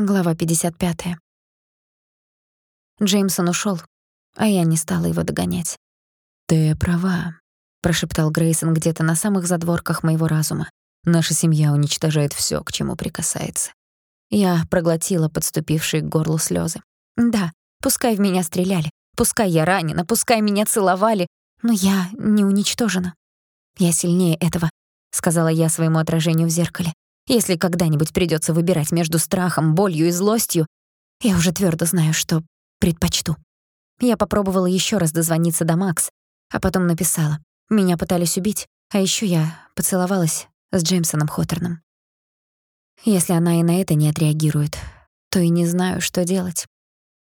Глава 55. Джеймсон ушёл, а я не стала его догонять. «Ты права», — прошептал Грейсон где-то на самых задворках моего разума. «Наша семья уничтожает всё, к чему прикасается». Я проглотила подступившие к горлу слёзы. Да, пускай в меня стреляли, пускай я ранена, пускай меня целовали, но я не уничтожена. Я сильнее этого, сказала я своему отражению в зеркале. Если когда-нибудь придётся выбирать между страхом, болью и злостью, я уже твёрдо знаю, что предпочту. Я попробовала ещё раз дозвониться до Макс, а потом написала. Меня пытались убить, а ещё я поцеловалась с Джеймсоном Хоттерном. Если она и на это не отреагирует, то и не знаю, что делать.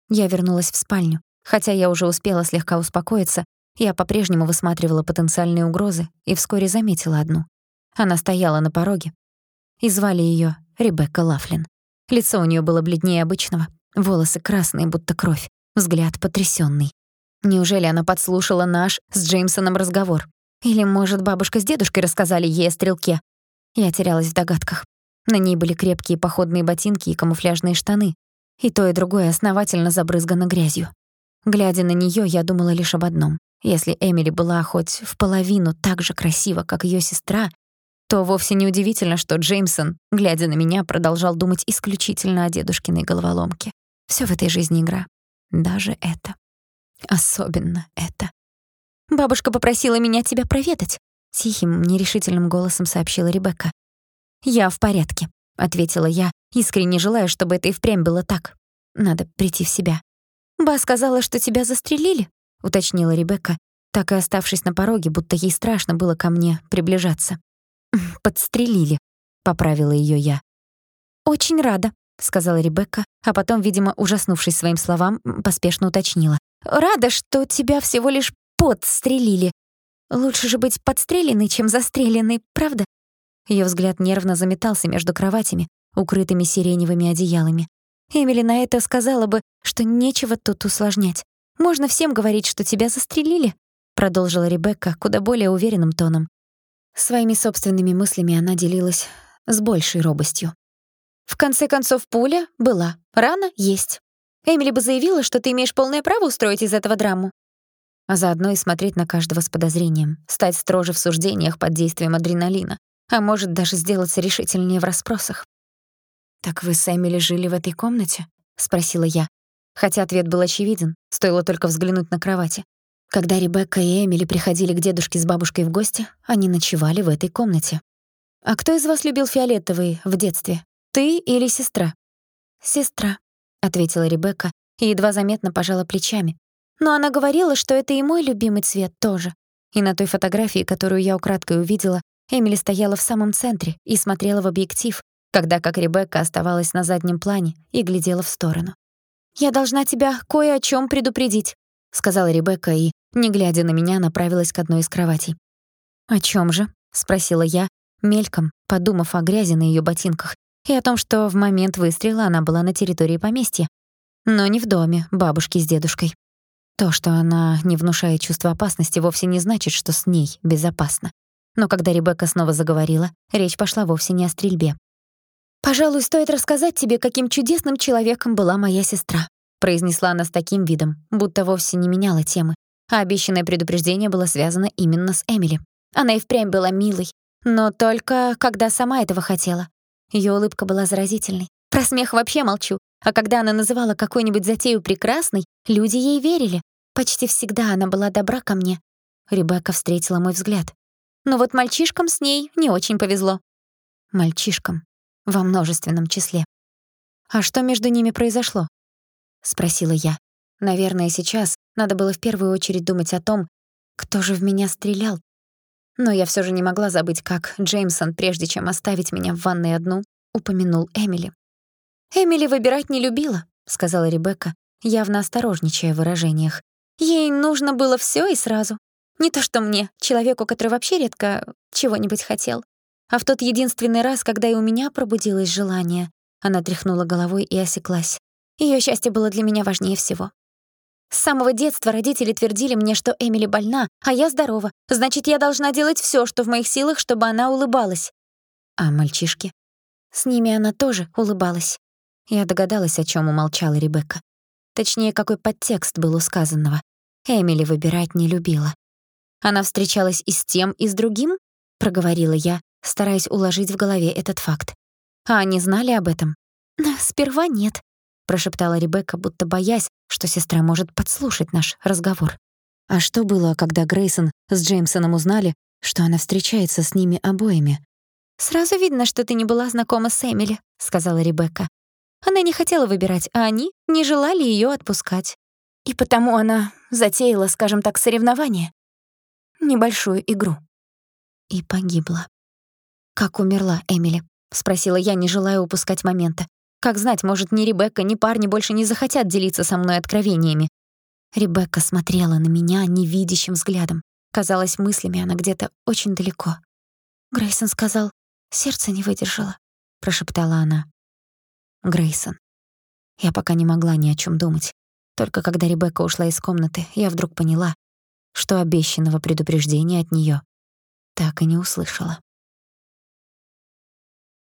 Я вернулась в спальню. Хотя я уже успела слегка успокоиться, я по-прежнему высматривала потенциальные угрозы и вскоре заметила одну. Она стояла на пороге, и звали её Ребекка Лафлин. Лицо у неё было бледнее обычного, волосы красные, будто кровь, взгляд потрясённый. Неужели она подслушала наш с Джеймсоном разговор? Или, может, бабушка с дедушкой рассказали ей о стрелке? Я терялась в догадках. На ней были крепкие походные ботинки и камуфляжные штаны. И то, и другое основательно забрызгано грязью. Глядя на неё, я думала лишь об одном. Если Эмили была хоть в половину так же красива, как её сестра, то вовсе не удивительно, что Джеймсон, глядя на меня, продолжал думать исключительно о дедушкиной головоломке. Всё в этой жизни игра. Даже это. Особенно это. «Бабушка попросила меня тебя проведать», — тихим, нерешительным голосом сообщила Ребекка. «Я в порядке», — ответила я, искренне желая, чтобы это и впрямь было так. Надо прийти в себя. «Ба сказала, что тебя застрелили», — уточнила Ребекка, так и оставшись на пороге, будто ей страшно было ко мне приближаться. «Подстрелили», — поправила её я. «Очень рада», — сказала Ребекка, а потом, видимо, ужаснувшись своим словам, поспешно уточнила. «Рада, что тебя всего лишь подстрелили. Лучше же быть подстреленной, чем застреленной, правда?» Её взгляд нервно заметался между кроватями, укрытыми сиреневыми одеялами. Эмили на это сказала бы, что нечего тут усложнять. «Можно всем говорить, что тебя застрелили», — продолжила Ребекка куда более уверенным тоном. Своими собственными мыслями она делилась с большей робостью. В конце концов, пуля была, рана есть. Эмили бы заявила, что ты имеешь полное право устроить из этого драму. А заодно и смотреть на каждого с подозрением, стать строже в суждениях под действием адреналина, а может даже сделаться решительнее в расспросах. «Так вы с Эмили жили в этой комнате?» — спросила я. Хотя ответ был очевиден, стоило только взглянуть на кровати. Когда Ребекка и Эмили приходили к дедушке с бабушкой в гости, они ночевали в этой комнате. «А кто из вас любил фиолетовый в детстве? Ты или сестра?» «Сестра», — ответила Ребекка и едва заметно пожала плечами. «Но она говорила, что это и мой любимый цвет тоже. И на той фотографии, которую я украдкой увидела, Эмили стояла в самом центре и смотрела в объектив, тогда как Ребекка оставалась на заднем плане и глядела в сторону. «Я должна тебя кое о чём предупредить», — сказала Ребекка и, не глядя на меня, направилась к одной из кроватей. «О чём же?» — спросила я, мельком, подумав о грязи на её ботинках и о том, что в момент выстрела она была на территории поместья, но не в доме бабушки с дедушкой. То, что она не внушает чувства опасности, вовсе не значит, что с ней безопасно. Но когда Ребекка снова заговорила, речь пошла вовсе не о стрельбе. «Пожалуй, стоит рассказать тебе, каким чудесным человеком была моя сестра», произнесла она с таким видом, будто вовсе не меняла темы, а обещанное предупреждение было связано именно с Эмили. Она и впрямь была милой, но только когда сама этого хотела. Её улыбка была заразительной. Про смех вообще молчу. А когда она называла какую-нибудь затею прекрасной, люди ей верили. Почти всегда она была добра ко мне. Ребекка встретила мой взгляд. Но вот мальчишкам с ней не очень повезло. Мальчишкам. Во множественном числе. «А что между ними произошло?» — спросила я. Наверное, сейчас надо было в первую очередь думать о том, кто же в меня стрелял. Но я всё же не могла забыть, как Джеймсон, прежде чем оставить меня в ванной одну, упомянул Эмили. «Эмили выбирать не любила», — сказала Ребекка, явно осторожничая в выражениях. «Ей нужно было всё и сразу. Не то что мне, человеку, который вообще редко чего-нибудь хотел. А в тот единственный раз, когда и у меня пробудилось желание, она тряхнула головой и осеклась. Её счастье было для меня важнее всего. С самого детства родители твердили мне, что Эмили больна, а я здорова. Значит, я должна делать всё, что в моих силах, чтобы она улыбалась. А мальчишки? С ними она тоже улыбалась. Я догадалась, о чем умолчала Ребекка. Точнее, какой подтекст был у сказанного. Эмили выбирать не любила. Она встречалась и с тем, и с другим, проговорила я, стараясь уложить в голове этот факт. А они знали об этом? Сперва нет, прошептала Ребекка, будто боясь, что сестра может подслушать наш разговор. А что было, когда Грейсон с Джеймсоном узнали, что она встречается с ними обоими? «Сразу видно, что ты не была знакома с Эмили», — сказала Ребекка. Она не хотела выбирать, а они не желали её отпускать. И потому она затеяла, скажем так, соревнование. Небольшую игру. И погибла. «Как умерла Эмили?» — спросила я, не желая упускать момента. «Как знать, может, ни Ребекка, ни парни больше не захотят делиться со мной откровениями». Ребекка смотрела на меня невидящим взглядом. Казалось, мыслями она где-то очень далеко. Грейсон сказал, сердце не выдержало, прошептала она. Грейсон. Я пока не могла ни о чем думать. Только когда Ребекка ушла из комнаты, я вдруг поняла, что обещанного предупреждения от нее так и не услышала.